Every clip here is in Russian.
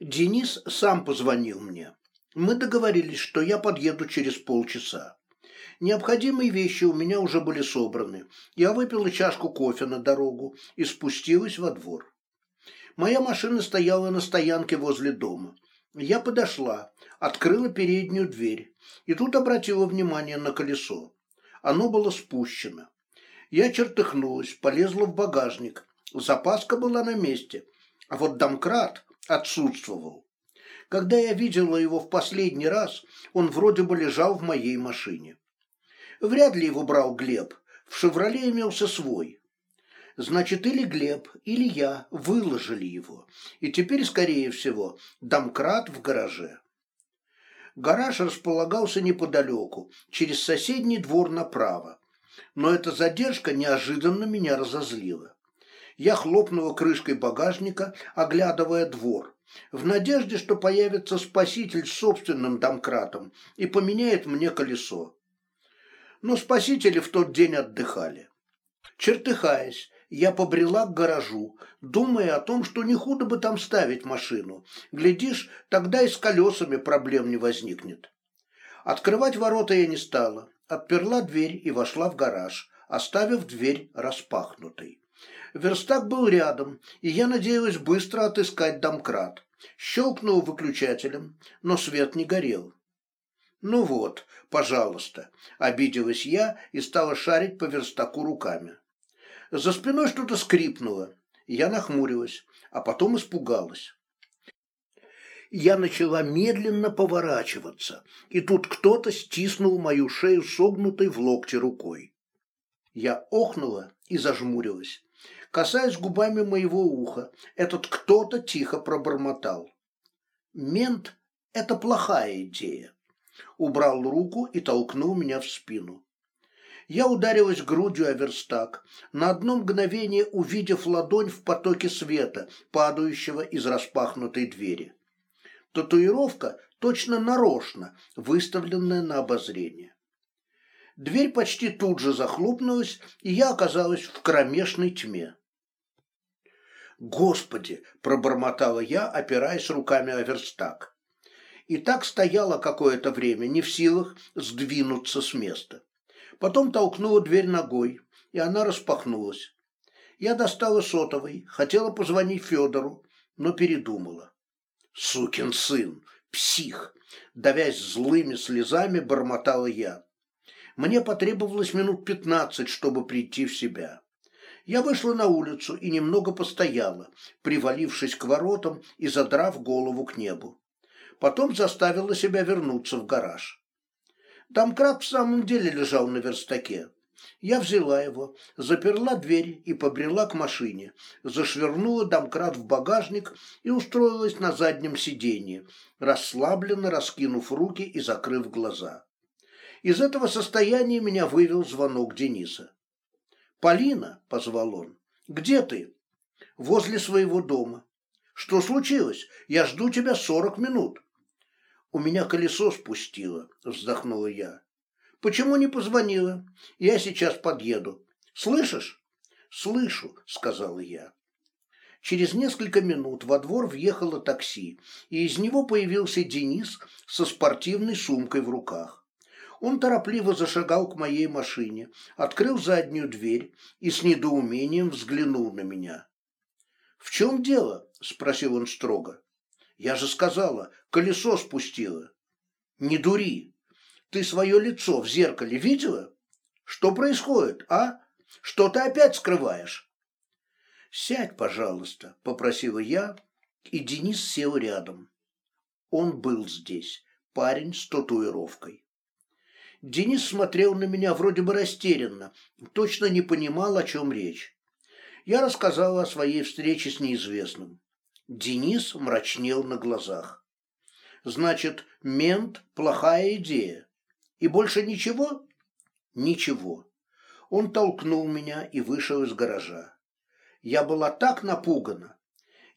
Денис сам позвонил мне. Мы договорились, что я подъеду через полчаса. Необходимые вещи у меня уже были собраны. Я выпила чашку кофе на дорогу и спустилась во двор. Моя машина стояла на стоянке возле дома. Я подошла, открыла переднюю дверь и тут обратила внимание на колесо. Оно было спущено. Я чертыхнулась, полезла в багажник. Запаска была на месте, а вот домкрат отсутствовал. Когда я видела его в последний раз, он вроде бы лежал в моей машине. Вряд ли его брал Глеб. В «Шевроле» имелся свой. Значит, или Глеб, или я выложили его. И теперь, скорее всего, домкрат в гараже. Гараж располагался неподалеку, через соседний двор направо. Но эта задержка неожиданно меня разозлила. Я хлопнула крышкой багажника, оглядывая двор, в надежде, что появится спаситель с собственным домкратом и поменяет мне колесо. Но спасители в тот день отдыхали. Чертыхаясь, я побрела к гаражу, думая о том, что не худо бы там ставить машину. Глядишь, тогда и с колесами проблем не возникнет. Открывать ворота я не стала, отперла дверь и вошла в гараж, оставив дверь распахнутой. Верстак был рядом, и я надеялась быстро отыскать домкрат. Щелкнул выключателем, но свет не горел. «Ну вот, пожалуйста», — обиделась я и стала шарить по верстаку руками. За спиной что-то скрипнуло. Я нахмурилась, а потом испугалась. Я начала медленно поворачиваться, и тут кто-то стиснул мою шею согнутой в локте рукой. Я охнула и зажмурилась. Касаясь губами моего уха, этот кто-то тихо пробормотал. «Мент — это плохая идея». Убрал руку и толкнул меня в спину. Я ударилась грудью о верстак, на одно мгновение увидев ладонь в потоке света, падающего из распахнутой двери. Татуировка точно нарочно, выставленная на обозрение. Дверь почти тут же захлопнулась, и я оказалась в кромешной тьме. «Господи!» – пробормотала я, опираясь руками о верстак. И так стояла какое-то время, не в силах сдвинуться с места. Потом толкнула дверь ногой, и она распахнулась. Я достала сотовый, хотела позвонить Федору, но передумала. «Сукин сын! Псих!» Давясь злыми слезами, бормотала я. Мне потребовалось минут пятнадцать, чтобы прийти в себя. Я вышла на улицу и немного постояла, привалившись к воротам и задрав голову к небу. Потом заставила себя вернуться в гараж. Домкрат в самом деле лежал на верстаке. Я взяла его, заперла дверь и побрела к машине, зашвырнула домкрат в багажник и устроилась на заднем сиденье, расслабленно раскинув руки и закрыв глаза. Из этого состояния меня вывел звонок Дениса. «Полина», — позвал он, — «где ты?» «Возле своего дома». «Что случилось? Я жду тебя сорок минут». «У меня колесо спустило», — вздохнула я. «Почему не позвонила? Я сейчас подъеду. Слышишь?» «Слышу», — сказала я. Через несколько минут во двор въехало такси, и из него появился Денис со спортивной сумкой в руках. Он торопливо зашагал к моей машине, открыл заднюю дверь и с недоумением взглянул на меня. «В чем дело?» – спросил он строго. «Я же сказала, колесо спустило». «Не дури. Ты свое лицо в зеркале видела? Что происходит, а? Что ты опять скрываешь?» «Сядь, пожалуйста», – попросила я, и Денис сел рядом. Он был здесь, парень с татуировкой. Денис смотрел на меня вроде бы растерянно, точно не понимал, о чем речь. Я рассказала о своей встрече с неизвестным. Денис мрачнел на глазах. «Значит, мент – плохая идея. И больше ничего?» «Ничего». Он толкнул меня и вышел из гаража. Я была так напугана.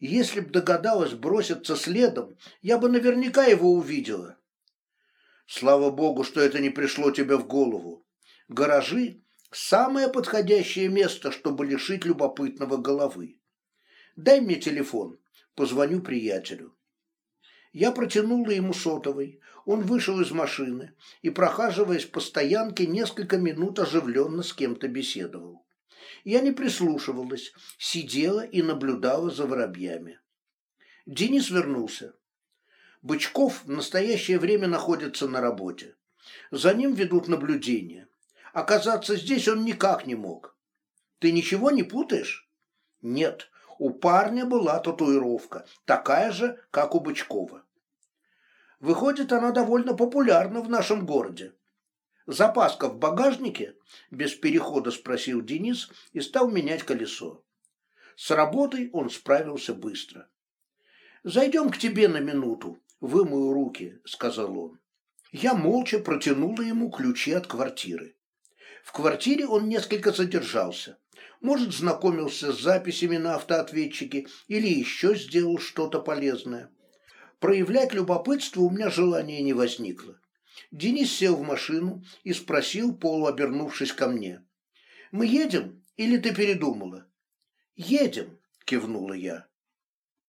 Если б догадалась броситься следом, я бы наверняка его увидела. Слава богу, что это не пришло тебе в голову. Гаражи – самое подходящее место, чтобы лишить любопытного головы. Дай мне телефон, позвоню приятелю. Я протянула ему сотовый, он вышел из машины и, прохаживаясь по стоянке, несколько минут оживленно с кем-то беседовал. Я не прислушивалась, сидела и наблюдала за воробьями. Денис вернулся. Бычков в настоящее время находится на работе. За ним ведут наблюдения. Оказаться здесь он никак не мог. Ты ничего не путаешь? Нет, у парня была татуировка, такая же, как у Бычкова. Выходит, она довольно популярна в нашем городе. Запаска в багажнике? Без перехода спросил Денис и стал менять колесо. С работой он справился быстро. «Зайдем к тебе на минуту, вымою руки», — сказал он. Я молча протянула ему ключи от квартиры. В квартире он несколько задержался. Может, знакомился с записями на автоответчике или еще сделал что-то полезное. Проявлять любопытство у меня желания не возникло. Денис сел в машину и спросил, полуобернувшись ко мне. «Мы едем или ты передумала?» «Едем», – кивнула я.